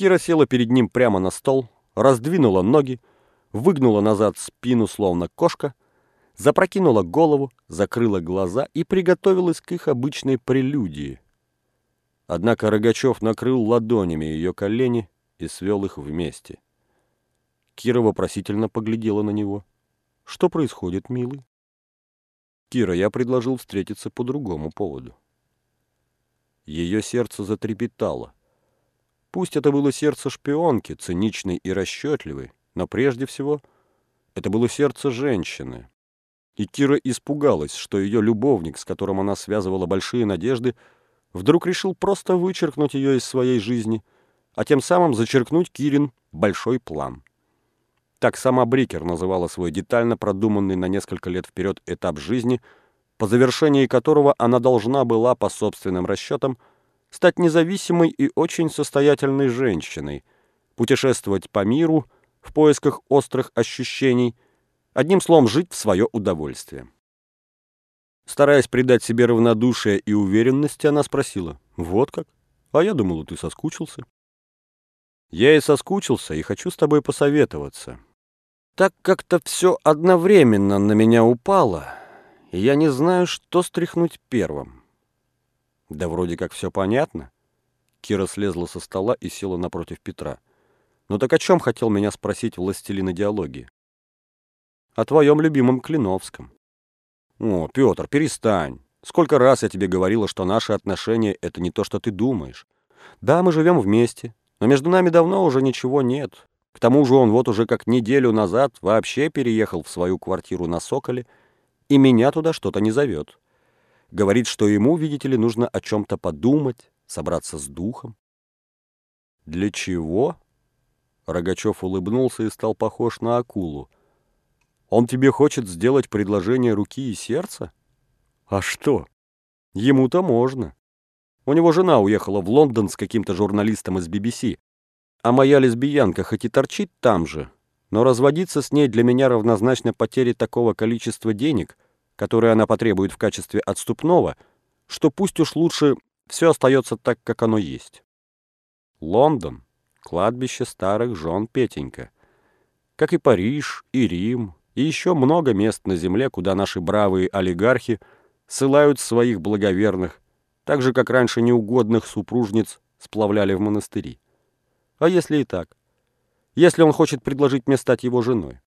Кира села перед ним прямо на стол, раздвинула ноги, выгнула назад спину, словно кошка, запрокинула голову, закрыла глаза и приготовилась к их обычной прелюдии. Однако Рогачев накрыл ладонями ее колени и свел их вместе. Кира вопросительно поглядела на него. «Что происходит, милый?» «Кира, я предложил встретиться по другому поводу». Ее сердце затрепетало. Пусть это было сердце шпионки, циничной и расчетливой, но прежде всего это было сердце женщины. И Кира испугалась, что ее любовник, с которым она связывала большие надежды, вдруг решил просто вычеркнуть ее из своей жизни, а тем самым зачеркнуть Кирин большой план. Так сама Брикер называла свой детально продуманный на несколько лет вперед этап жизни, по завершении которого она должна была, по собственным расчетам, стать независимой и очень состоятельной женщиной, путешествовать по миру в поисках острых ощущений, одним словом, жить в свое удовольствие. Стараясь придать себе равнодушие и уверенности, она спросила, «Вот как? А я думала, ты соскучился». «Я и соскучился, и хочу с тобой посоветоваться. Так как-то все одновременно на меня упало, и я не знаю, что стряхнуть первым». Да вроде как все понятно. Кира слезла со стола и села напротив Петра. Ну так о чем хотел меня спросить властелин идеологии? О твоем любимом Клиновском. О, Петр, перестань. Сколько раз я тебе говорила, что наши отношения — это не то, что ты думаешь. Да, мы живем вместе, но между нами давно уже ничего нет. К тому же он вот уже как неделю назад вообще переехал в свою квартиру на Соколе, и меня туда что-то не зовет. Говорит, что ему, видите ли, нужно о чем-то подумать, собраться с духом. «Для чего?» Рогачев улыбнулся и стал похож на акулу. «Он тебе хочет сделать предложение руки и сердца? А что? Ему-то можно. У него жена уехала в Лондон с каким-то журналистом из BBC, а моя лесбиянка хоть и торчит там же, но разводиться с ней для меня равнозначно потере такого количества денег — которые она потребует в качестве отступного, что пусть уж лучше все остается так, как оно есть. Лондон — кладбище старых жен Петенька. Как и Париж, и Рим, и еще много мест на земле, куда наши бравые олигархи ссылают своих благоверных, так же, как раньше неугодных супружниц сплавляли в монастыри. А если и так? Если он хочет предложить мне стать его женой?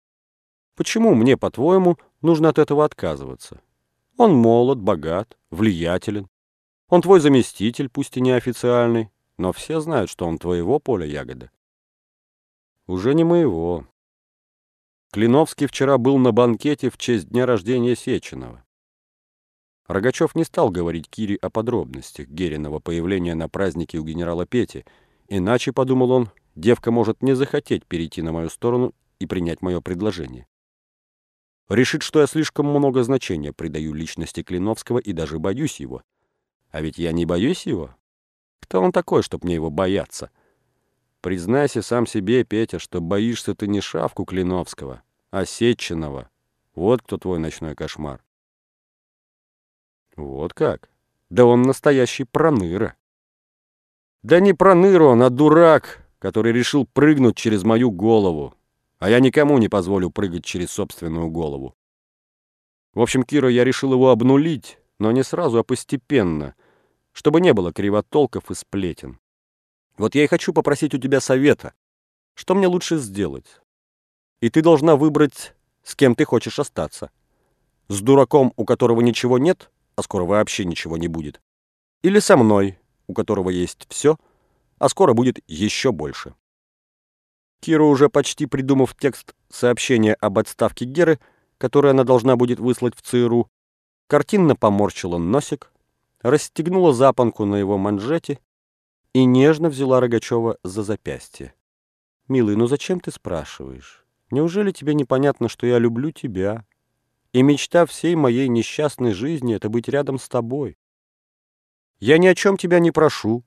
Почему мне, по-твоему, нужно от этого отказываться? Он молод, богат, влиятелен. Он твой заместитель, пусть и неофициальный, но все знают, что он твоего поля ягода. Уже не моего. Клиновский вчера был на банкете в честь дня рождения Сеченова. Рогачев не стал говорить Кире о подробностях Гериного появления на празднике у генерала Пети, иначе, подумал он, девка может не захотеть перейти на мою сторону и принять мое предложение. Решит, что я слишком много значения придаю личности Клиновского и даже боюсь его. А ведь я не боюсь его. Кто он такой, чтоб мне его бояться? Признайся сам себе, Петя, что боишься ты не шавку Клиновского, а Сетчинова. Вот кто твой ночной кошмар. Вот как? Да он настоящий проныра. Да не проныра он, а дурак, который решил прыгнуть через мою голову а я никому не позволю прыгать через собственную голову. В общем, Кира, я решил его обнулить, но не сразу, а постепенно, чтобы не было кривотолков и сплетен. Вот я и хочу попросить у тебя совета. Что мне лучше сделать? И ты должна выбрать, с кем ты хочешь остаться. С дураком, у которого ничего нет, а скоро вообще ничего не будет. Или со мной, у которого есть все, а скоро будет еще больше. Кира, уже почти придумав текст сообщения об отставке Геры, который она должна будет выслать в ЦРУ, картинно поморщила носик, расстегнула запонку на его манжете и нежно взяла Рогачева за запястье. «Милый, ну зачем ты спрашиваешь? Неужели тебе непонятно, что я люблю тебя? И мечта всей моей несчастной жизни — это быть рядом с тобой. Я ни о чем тебя не прошу.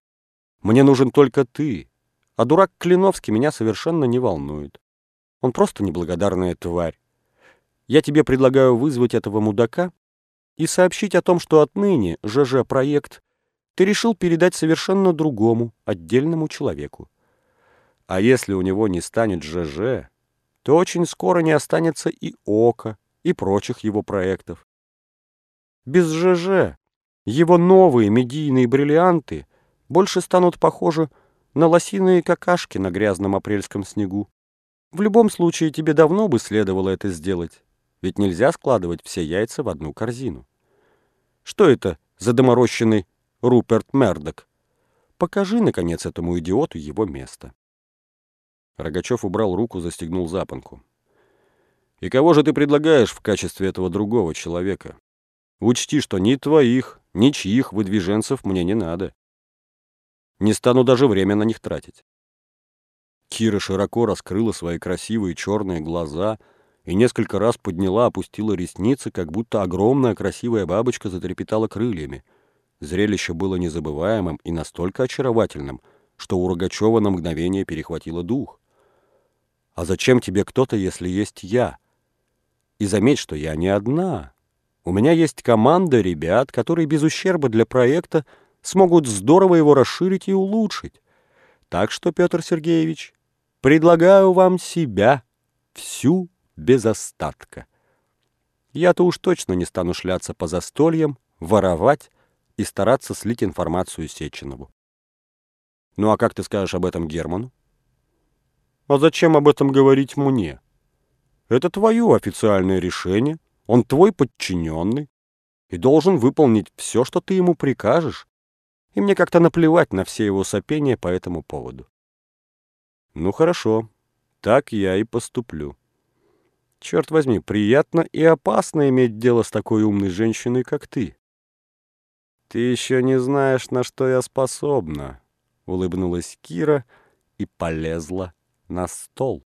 Мне нужен только ты, а дурак Клиновский меня совершенно не волнует. Он просто неблагодарная тварь. Я тебе предлагаю вызвать этого мудака и сообщить о том, что отныне ЖЖ-проект ты решил передать совершенно другому, отдельному человеку. А если у него не станет ЖЖ, то очень скоро не останется и ОКО, и прочих его проектов. Без ЖЖ его новые медийные бриллианты больше станут похожи на лосиные какашки на грязном апрельском снегу. В любом случае тебе давно бы следовало это сделать, ведь нельзя складывать все яйца в одну корзину. Что это за доморощенный Руперт Мердок? Покажи, наконец, этому идиоту его место. Рогачев убрал руку, застегнул запонку. «И кого же ты предлагаешь в качестве этого другого человека? Учти, что ни твоих, ни чьих выдвиженцев мне не надо. Не стану даже время на них тратить». Кира широко раскрыла свои красивые черные глаза и несколько раз подняла, опустила ресницы, как будто огромная красивая бабочка затрепетала крыльями. Зрелище было незабываемым и настолько очаровательным, что у Рогачева на мгновение перехватило дух. А зачем тебе кто-то, если есть я? И заметь, что я не одна. У меня есть команда ребят, которые без ущерба для проекта смогут здорово его расширить и улучшить. Так что, Петр Сергеевич, предлагаю вам себя, всю без остатка. Я-то уж точно не стану шляться по застольям, воровать и стараться слить информацию Сеченову. Ну а как ты скажешь об этом Герману? А зачем об этом говорить мне? Это твое официальное решение, он твой подчиненный и должен выполнить все, что ты ему прикажешь, и мне как-то наплевать на все его сопения по этому поводу. Ну хорошо, так я и поступлю. Черт возьми, приятно и опасно иметь дело с такой умной женщиной, как ты. Ты еще не знаешь, на что я способна, — улыбнулась Кира и полезла на стол.